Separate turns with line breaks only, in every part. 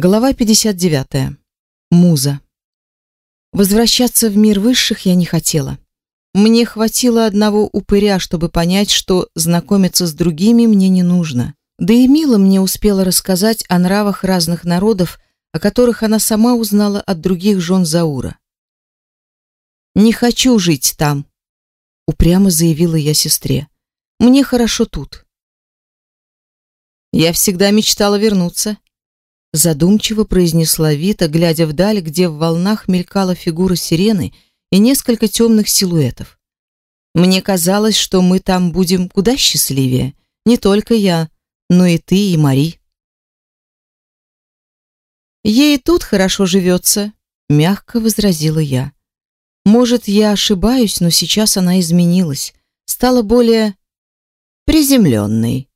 Глава 59. Муза. Возвращаться в мир высших я не хотела. Мне хватило одного упыря, чтобы понять, что знакомиться с другими мне не нужно. Да и Мила мне успела рассказать о нравах разных народов, о которых она сама узнала от других жен Заура. «Не хочу жить там», — упрямо заявила я сестре. «Мне хорошо тут». «Я всегда мечтала вернуться», задумчиво произнесла Вита, глядя вдаль, где в волнах мелькала фигура сирены и несколько темных силуэтов. Мне казалось, что мы там будем куда счастливее, не только я, но и ты и Мари. Ей тут хорошо живется, мягко возразила я. Может, я ошибаюсь, но сейчас она изменилась, стала более приземленной,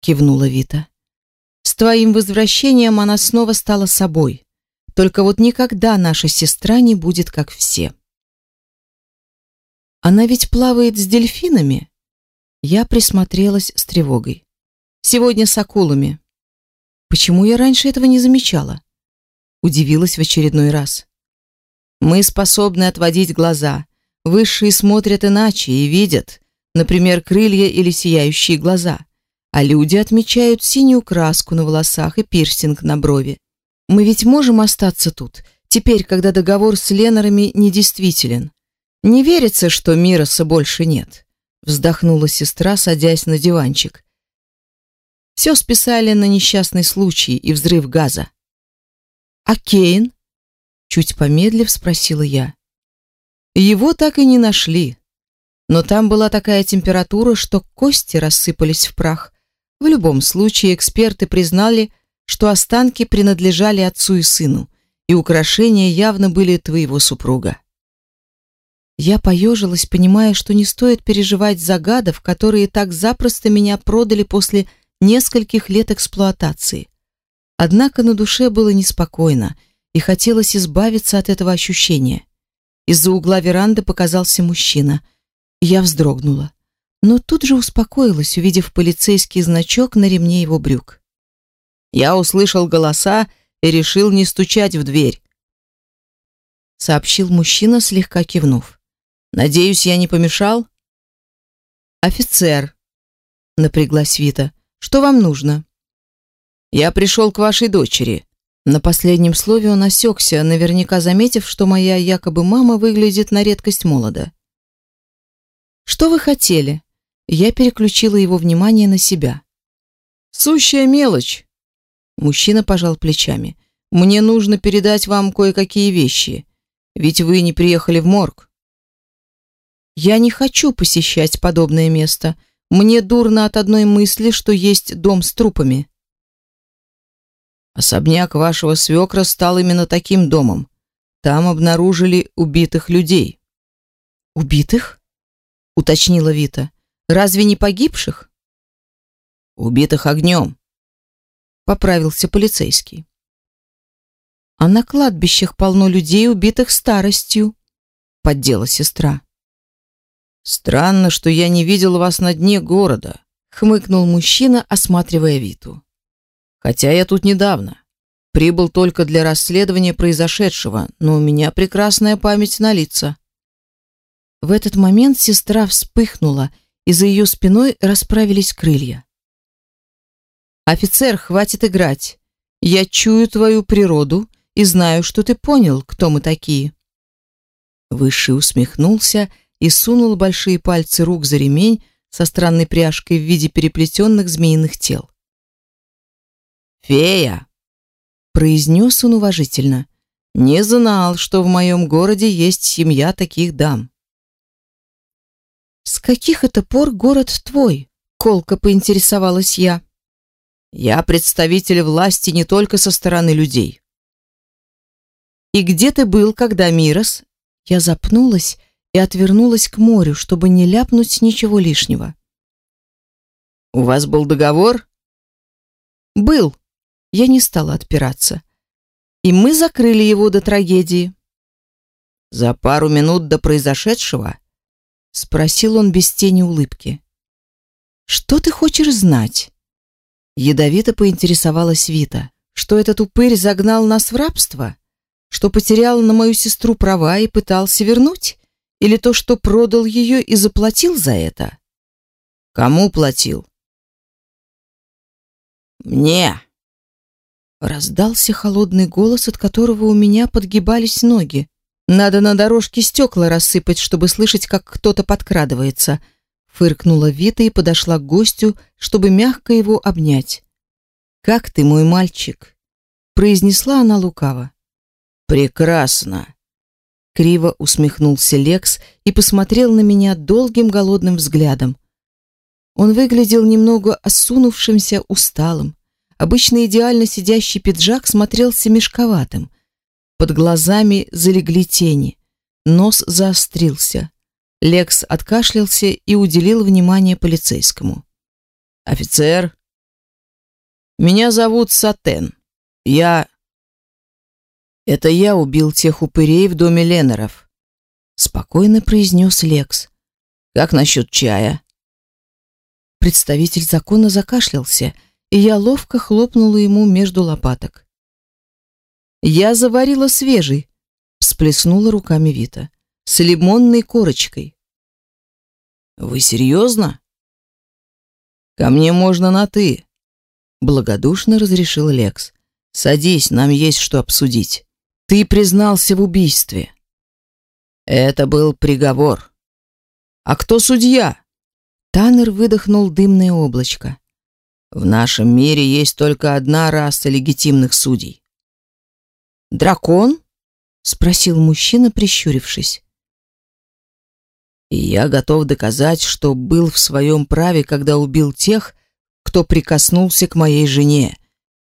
кивнула Вита. С твоим возвращением она снова стала собой. Только вот никогда наша сестра не будет как все. Она ведь плавает с дельфинами. Я присмотрелась с тревогой. Сегодня с акулами. Почему я раньше этого не замечала? Удивилась в очередной раз. Мы способны отводить глаза. Высшие смотрят иначе и видят, например, крылья или сияющие глаза а люди отмечают синюю краску на волосах и пирсинг на брови. Мы ведь можем остаться тут, теперь, когда договор с Ленорами недействителен. Не верится, что Мироса больше нет, вздохнула сестра, садясь на диванчик. Все списали на несчастный случай и взрыв газа. А Кейн? Чуть помедлив спросила я. Его так и не нашли. Но там была такая температура, что кости рассыпались в прах, в любом случае эксперты признали, что останки принадлежали отцу и сыну, и украшения явно были твоего супруга. Я поежилась, понимая, что не стоит переживать за гадов, которые так запросто меня продали после нескольких лет эксплуатации. Однако на душе было неспокойно, и хотелось избавиться от этого ощущения. Из-за угла веранды показался мужчина. Я вздрогнула но тут же успокоилась, увидев полицейский значок на ремне его брюк. Я услышал голоса и решил не стучать в дверь, сообщил мужчина, слегка кивнув. Надеюсь, я не помешал? Офицер, напряглась Вита. Что вам нужно? Я пришел к вашей дочери. На последнем слове он осекся, наверняка заметив, что моя якобы мама выглядит на редкость молодо. Что вы хотели? Я переключила его внимание на себя. «Сущая мелочь!» Мужчина пожал плечами. «Мне нужно передать вам кое-какие вещи, ведь вы не приехали в морг». «Я не хочу посещать подобное место. Мне дурно от одной мысли, что есть дом с трупами». «Особняк вашего свекра стал именно таким домом. Там обнаружили убитых людей». «Убитых?» — уточнила Вита. Разве не погибших? Убитых огнем, поправился полицейский. А на кладбищах полно людей, убитых старостью, поддела сестра. Странно, что я не видел вас на дне города, хмыкнул мужчина, осматривая Виту. Хотя я тут недавно. Прибыл только для расследования произошедшего, но у меня прекрасная память на лица. В этот момент сестра вспыхнула и за ее спиной расправились крылья. «Офицер, хватит играть. Я чую твою природу и знаю, что ты понял, кто мы такие». Высший усмехнулся и сунул большие пальцы рук за ремень со странной пряжкой в виде переплетенных змеиных тел. «Фея!» — произнес он уважительно. «Не знал, что в моем городе есть семья таких дам». «С каких это пор город твой?» — колко поинтересовалась я. «Я представитель власти не только со стороны людей». «И где ты был, когда Мирос?» Я запнулась и отвернулась к морю, чтобы не ляпнуть ничего лишнего. «У вас был договор?» «Был». Я не стала отпираться. И мы закрыли его до трагедии. «За пару минут до произошедшего?» Спросил он без тени улыбки. Что ты хочешь знать? Ядовито поинтересовалась Вита. что этот упырь загнал нас в рабство? Что потерял на мою сестру права и пытался вернуть? Или то, что продал ее и заплатил за это?
Кому платил? Мне.
Раздался холодный голос, от которого у меня подгибались ноги. Надо на дорожке стекла рассыпать, чтобы слышать, как кто-то подкрадывается. Фыркнула Вита и подошла к гостю, чтобы мягко его обнять. «Как ты, мой мальчик?» произнесла она лукаво.
«Прекрасно!»
Криво усмехнулся Лекс и посмотрел на меня долгим голодным взглядом. Он выглядел немного осунувшимся, усталым. Обычно идеально сидящий пиджак смотрелся мешковатым. Под глазами залегли тени. Нос заострился. Лекс откашлялся и уделил внимание полицейскому.
«Офицер, меня зовут Сатен. Я...» «Это я убил тех упырей в доме Леннеров», — спокойно произнес Лекс. «Как насчет чая?»
Представитель закона закашлялся, и я ловко хлопнула ему между лопаток. «Я заварила свежий», — всплеснула руками Вита, — «с лимонной корочкой».
«Вы серьезно?» «Ко мне можно на «ты», — благодушно разрешил Лекс. «Садись, нам есть что обсудить. Ты признался в убийстве». «Это был приговор». «А кто судья?»
Таннер выдохнул дымное облачко.
В нашем мире есть только одна раса легитимных судей.
Дракон? спросил мужчина, прищурившись.
Я готов доказать, что был в своем праве, когда убил тех, кто прикоснулся к моей жене,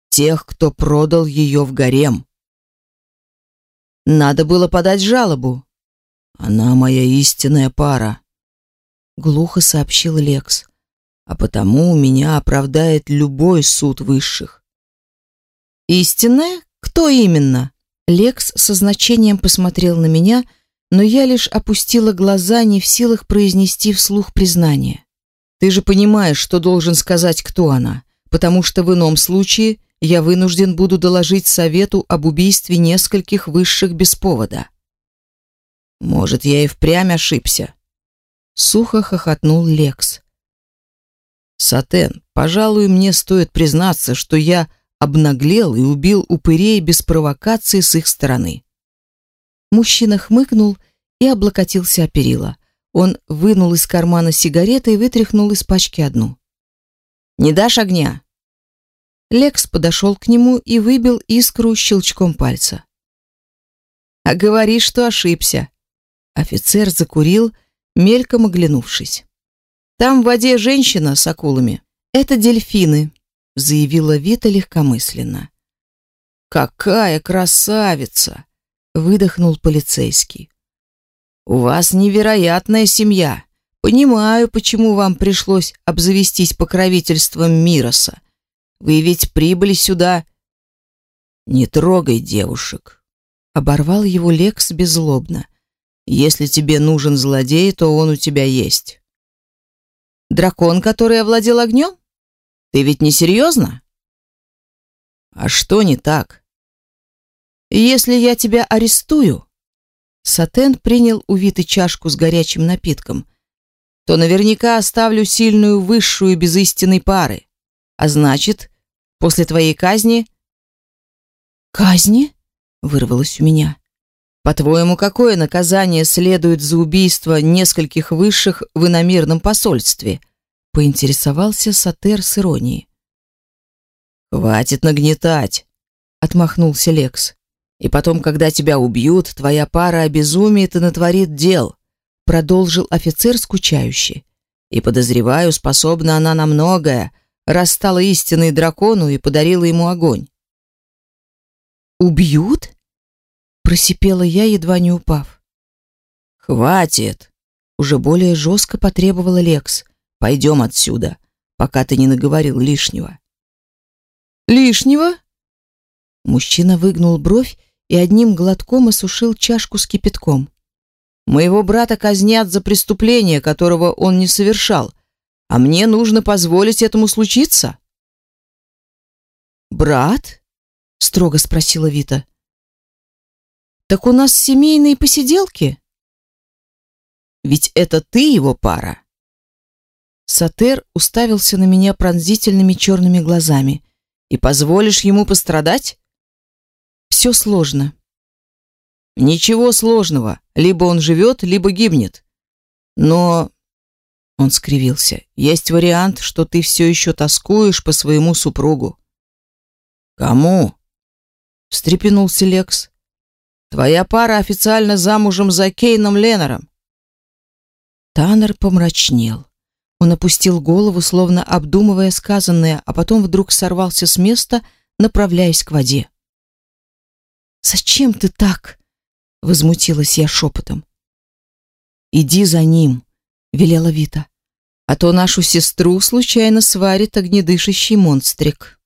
тех, кто продал ее в гарем.
Надо было подать жалобу.
Она моя истинная пара
глухо сообщил Лекс.
А потому меня оправдает любой суд высших.
Истинная? Кто именно? Лекс со значением посмотрел на меня, но я лишь опустила глаза, не в силах произнести вслух признание. Ты же понимаешь, что должен сказать, кто она, потому что в ином случае я вынужден буду доложить совету об убийстве нескольких высших без повода.
Может, я и впрямь ошибся,
Сухо хохотнул Лекс.
Сатен, пожалуй, мне стоит признаться, что я обнаглел и убил упырей без провокации с их стороны.
Мужчина хмыкнул и облокотился о перила. Он вынул из кармана сигареты и вытряхнул из пачки одну. «Не дашь огня?» Лекс подошел к нему и выбил искру щелчком пальца. «А говори, что ошибся». Офицер закурил, мельком оглянувшись. «Там в воде женщина с акулами. Это дельфины», — заявила Вита легкомысленно.
«Какая красавица!» — выдохнул полицейский.
«У вас невероятная семья. Понимаю, почему вам пришлось обзавестись покровительством Мироса. Вы ведь прибыли сюда...»
«Не трогай девушек», — оборвал его Лекс беззлобно. Если тебе нужен злодей, то он у тебя есть.
Дракон, который овладел огнем? Ты ведь не серьезно?
А что не так?
Если я тебя арестую, Сатен принял у Виты чашку с горячим напитком, то наверняка оставлю сильную высшую без истинной пары. А значит, после твоей казни... Казни? Вырвалось у меня. По-твоему, какое наказание следует за убийство нескольких высших в иномирном посольстве? Поинтересовался Сатер с иронией.
Хватит нагнетать, отмахнулся Лекс. И потом, когда тебя убьют, твоя пара обезумеет и натворит дел, продолжил офицер скучающе. И подозреваю, способна она на многое, раз стала дракону и подарила ему огонь. Убьют? просипела я, едва не упав. Хватит, уже более жестко потребовала Лекс. Пойдем отсюда, пока ты не наговорил лишнего.
Лишнего? Мужчина выгнул бровь и одним глотком осушил чашку с кипятком. Моего брата казнят за преступление, которого он не совершал, а мне нужно позволить этому случиться. Брат? строго спросила Вита. Так у нас семейные посиделки?
Ведь это ты его пара.
Сатер уставился на меня пронзительными черными глазами.
И позволишь ему пострадать?
Все сложно.
Ничего сложного. Либо он живет, либо гибнет. Но он скривился. Есть вариант, что ты все еще тоскуешь по своему супругу. Кому? встрепенулся Лекс. Твоя пара официально замужем за Кейном Леннером.
Таннер помрачнел. Он опустил голову, словно обдумывая сказанное, а потом вдруг сорвался с места, направляясь к воде. «Зачем ты так?» — возмутилась я шепотом.
«Иди за ним», — велела Вита, «а то нашу сестру случайно сварит огнедышащий монстрик».